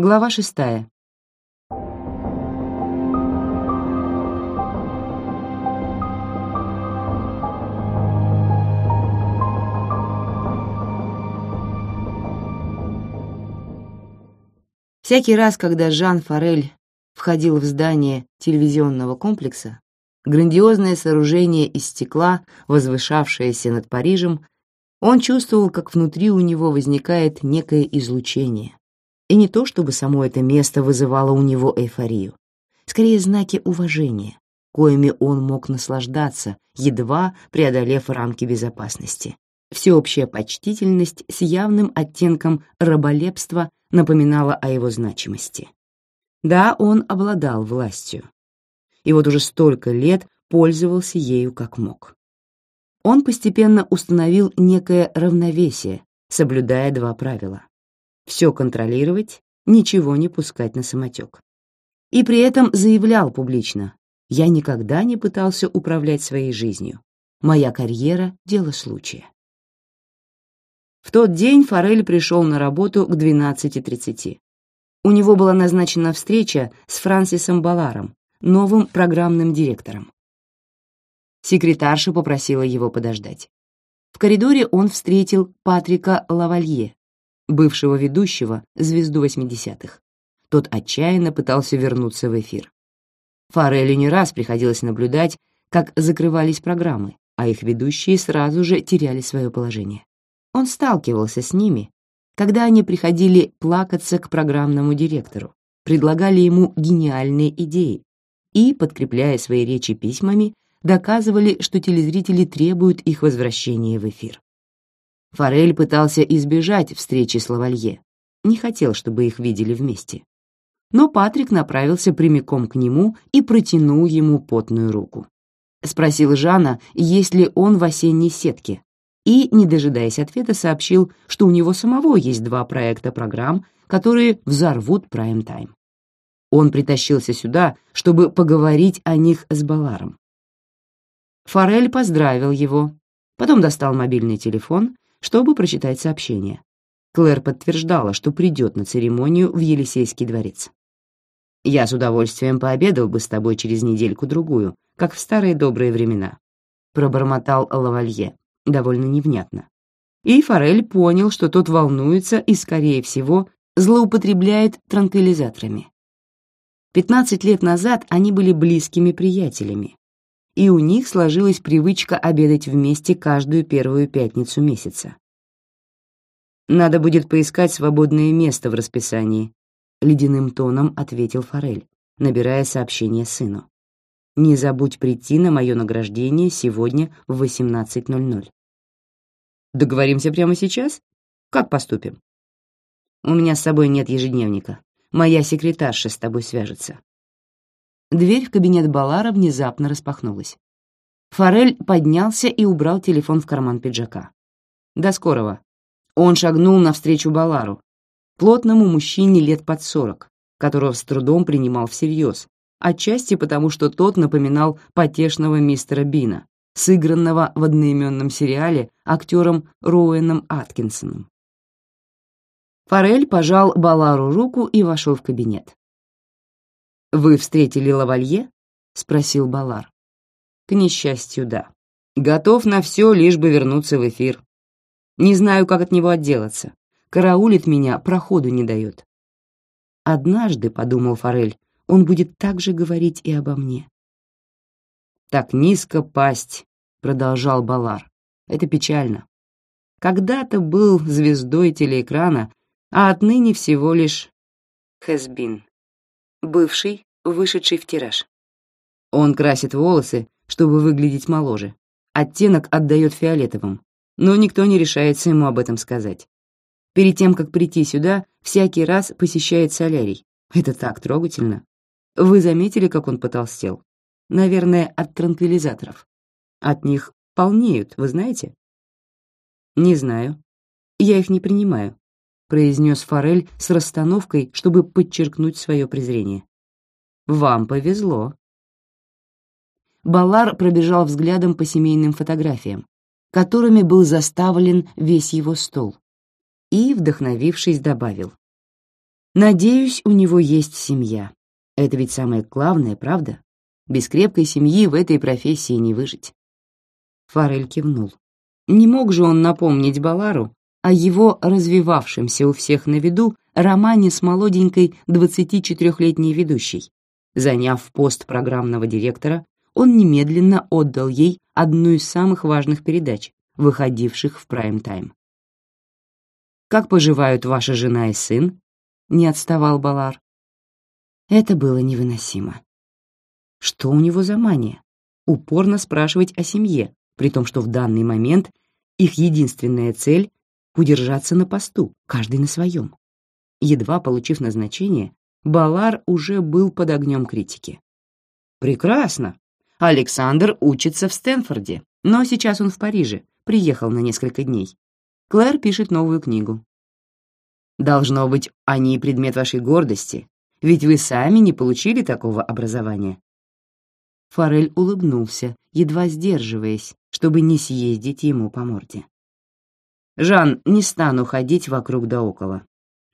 Глава шестая. Всякий раз, когда Жан Форель входил в здание телевизионного комплекса, грандиозное сооружение из стекла, возвышавшееся над Парижем, он чувствовал, как внутри у него возникает некое излучение. И не то, чтобы само это место вызывало у него эйфорию, скорее знаки уважения, коими он мог наслаждаться, едва преодолев рамки безопасности. Всеобщая почтительность с явным оттенком раболепства напоминала о его значимости. Да, он обладал властью. И вот уже столько лет пользовался ею как мог он постепенно установил некое равновесие, соблюдая два правила. Все контролировать, ничего не пускать на самотек. И при этом заявлял публично, я никогда не пытался управлять своей жизнью. Моя карьера — дело случая. В тот день Форель пришел на работу к 12.30. У него была назначена встреча с Франсисом Баларом, новым программным директором. Секретарша попросила его подождать. В коридоре он встретил Патрика Лавалье, бывшего ведущего «Звезду 80-х». Тот отчаянно пытался вернуться в эфир. Форелю не раз приходилось наблюдать, как закрывались программы, а их ведущие сразу же теряли свое положение. Он сталкивался с ними, когда они приходили плакаться к программному директору, предлагали ему гениальные идеи и, подкрепляя свои речи письмами, доказывали, что телезрители требуют их возвращения в эфир. Форель пытался избежать встречи с Лавалье, не хотел, чтобы их видели вместе. Но Патрик направился прямиком к нему и протянул ему потную руку. Спросил Жана, есть ли он в осенней сетке, и, не дожидаясь ответа, сообщил, что у него самого есть два проекта программ, которые взорвут прайм-тайм. Он притащился сюда, чтобы поговорить о них с Баларом. Форель поздравил его, потом достал мобильный телефон, чтобы прочитать сообщение. Клэр подтверждала, что придет на церемонию в Елисейский дворец. «Я с удовольствием пообедал бы с тобой через недельку-другую, как в старые добрые времена», — пробормотал Лавалье, довольно невнятно. И Форель понял, что тот волнуется и, скорее всего, злоупотребляет транквилизаторами. Пятнадцать лет назад они были близкими приятелями, и у них сложилась привычка обедать вместе каждую первую пятницу месяца. «Надо будет поискать свободное место в расписании», — ледяным тоном ответил Форель, набирая сообщение сыну. «Не забудь прийти на мое награждение сегодня в 18.00». «Договоримся прямо сейчас? Как поступим?» «У меня с собой нет ежедневника. Моя секретарша с тобой свяжется». Дверь в кабинет Балара внезапно распахнулась. Форель поднялся и убрал телефон в карман пиджака. «До скорого». Он шагнул навстречу Балару, плотному мужчине лет под сорок, которого с трудом принимал всерьез, отчасти потому, что тот напоминал потешного мистера Бина, сыгранного в одноименном сериале актером Роуэном Аткинсоном. Форель пожал Балару руку и вошел в кабинет. «Вы встретили Лавалье?» — спросил Балар. «К несчастью, да. Готов на все, лишь бы вернуться в эфир. Не знаю, как от него отделаться. Караулит меня, проходу не дает». «Однажды», — подумал Форель, — «он будет так же говорить и обо мне». «Так низко пасть», — продолжал Балар. «Это печально. Когда-то был звездой телеэкрана, а отныне всего лишь хэсбин бывший, вышедший в тираж. Он красит волосы, чтобы выглядеть моложе. Оттенок отдает фиолетовым, но никто не решается ему об этом сказать. Перед тем, как прийти сюда, всякий раз посещает солярий. Это так трогательно. Вы заметили, как он потолстел? Наверное, от транквилизаторов. От них полнеют, вы знаете? Не знаю. Я их не принимаю произнес Форель с расстановкой, чтобы подчеркнуть свое презрение. «Вам повезло». Балар пробежал взглядом по семейным фотографиям, которыми был заставлен весь его стол, и, вдохновившись, добавил. Надеюсь, у него есть семья. Это ведь самое главное, правда? Без крепкой семьи в этой профессии не выжить. Форель кивнул. Не мог же он напомнить Балару о его развивавшемся у всех на виду романе с молоденькой 24-летней ведущей. Заняв пост программного директора, он немедленно отдал ей одну из самых важных передач, выходивших в прайм-тайм. «Как поживают ваша жена и сын?» — не отставал Балар. Это было невыносимо. Что у него за мания? Упорно спрашивать о семье, при том, что в данный момент их единственная цель — удержаться на посту, каждый на своем. Едва получив назначение, Балар уже был под огнем критики. «Прекрасно. Александр учится в Стэнфорде, но сейчас он в Париже, приехал на несколько дней. Клэр пишет новую книгу. Должно быть, они предмет вашей гордости, ведь вы сами не получили такого образования. Форель улыбнулся, едва сдерживаясь, чтобы не съездить ему по морде. «Жан, не стану ходить вокруг да около.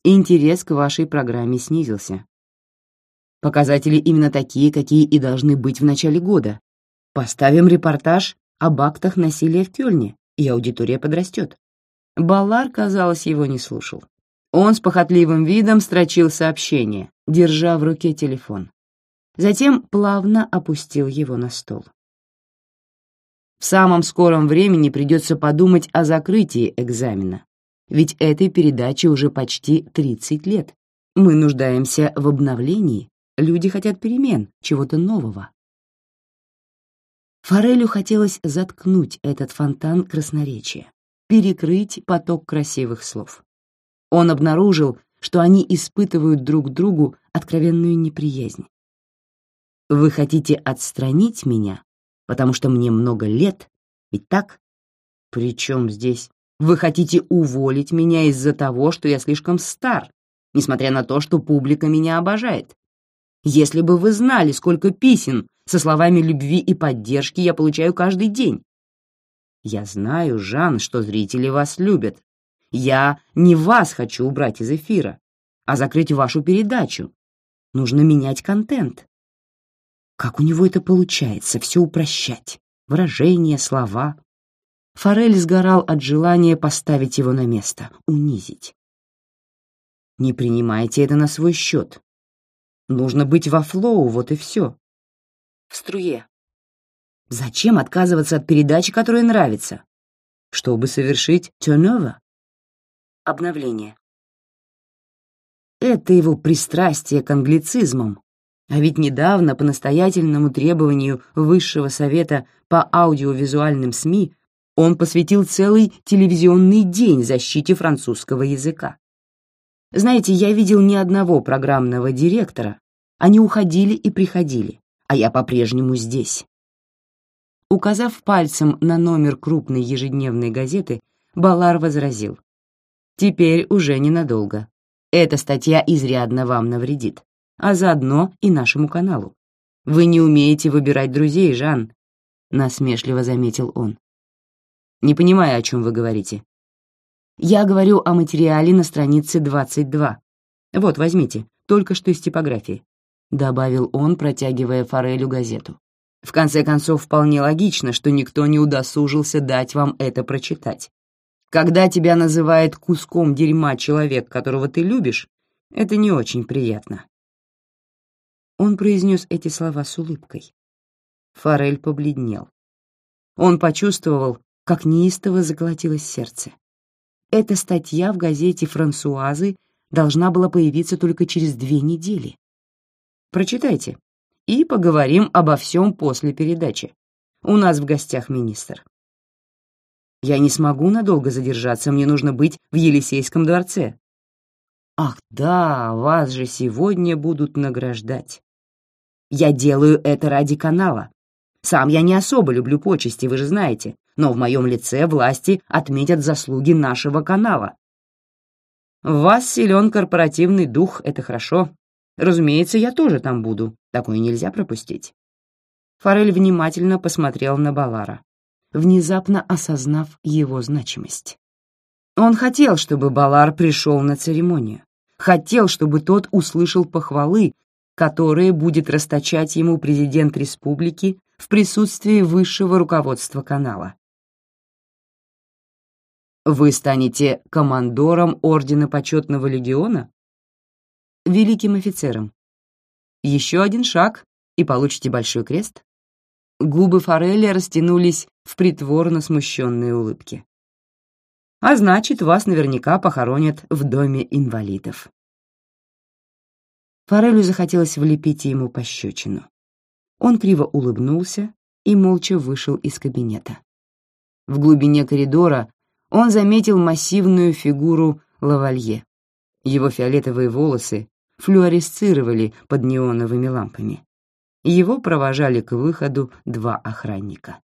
Интерес к вашей программе снизился. Показатели именно такие, какие и должны быть в начале года. Поставим репортаж об актах насилия в Кёльне, и аудитория подрастет». Баллар, казалось, его не слушал. Он с похотливым видом строчил сообщение, держа в руке телефон затем плавно опустил его на стол. В самом скором времени придется подумать о закрытии экзамена, ведь этой передаче уже почти 30 лет. Мы нуждаемся в обновлении, люди хотят перемен, чего-то нового. Форелю хотелось заткнуть этот фонтан красноречия, перекрыть поток красивых слов. Он обнаружил, что они испытывают друг другу откровенную неприязнь. Вы хотите отстранить меня, потому что мне много лет, ведь так? Причем здесь? Вы хотите уволить меня из-за того, что я слишком стар, несмотря на то, что публика меня обожает. Если бы вы знали, сколько писем со словами любви и поддержки я получаю каждый день. Я знаю, Жан, что зрители вас любят. Я не вас хочу убрать из эфира, а закрыть вашу передачу. Нужно менять контент. Как у него это получается, все упрощать? Выражения, слова. Форель сгорал от желания поставить его на место, унизить. Не принимайте это на свой счет. Нужно быть во флоу, вот и все. В струе. Зачем отказываться от передачи, которая нравится? Чтобы совершить тёнова? Обновление. Это его пристрастие к англицизмам, а ведь недавно по настоятельному требованию Высшего совета по аудиовизуальным СМИ он посвятил целый телевизионный день защите французского языка. Знаете, я видел ни одного программного директора, они уходили и приходили, а я по-прежнему здесь. Указав пальцем на номер крупной ежедневной газеты, Балар возразил. «Теперь уже ненадолго. Эта статья изрядно вам навредит а заодно и нашему каналу. Вы не умеете выбирать друзей, Жан, насмешливо заметил он. Не понимаю, о чем вы говорите. Я говорю о материале на странице 22. Вот, возьмите, только что из типографии, добавил он, протягивая Форелю газету. В конце концов, вполне логично, что никто не удосужился дать вам это прочитать. Когда тебя называет куском дерьма человек, которого ты любишь, это не очень приятно. Он произнес эти слова с улыбкой. Форель побледнел. Он почувствовал, как неистово заколотилось сердце. Эта статья в газете «Франсуазы» должна была появиться только через две недели. Прочитайте и поговорим обо всем после передачи. У нас в гостях министр. Я не смогу надолго задержаться, мне нужно быть в Елисейском дворце. Ах да, вас же сегодня будут награждать. Я делаю это ради канала. Сам я не особо люблю почести, вы же знаете, но в моем лице власти отметят заслуги нашего канала. В вас силен корпоративный дух, это хорошо. Разумеется, я тоже там буду, такое нельзя пропустить. Форель внимательно посмотрел на Балара, внезапно осознав его значимость. Он хотел, чтобы Балар пришел на церемонию, хотел, чтобы тот услышал похвалы, которые будет расточать ему президент республики в присутствии высшего руководства канала. Вы станете командором Ордена Почетного Легиона? Великим офицером. Еще один шаг, и получите большой крест. Губы Фореля растянулись в притворно смущенной улыбке. А значит, вас наверняка похоронят в доме инвалидов. Форелю захотелось влепить ему пощечину. Он криво улыбнулся и молча вышел из кабинета. В глубине коридора он заметил массивную фигуру лавалье. Его фиолетовые волосы флуоресцировали под неоновыми лампами. Его провожали к выходу два охранника.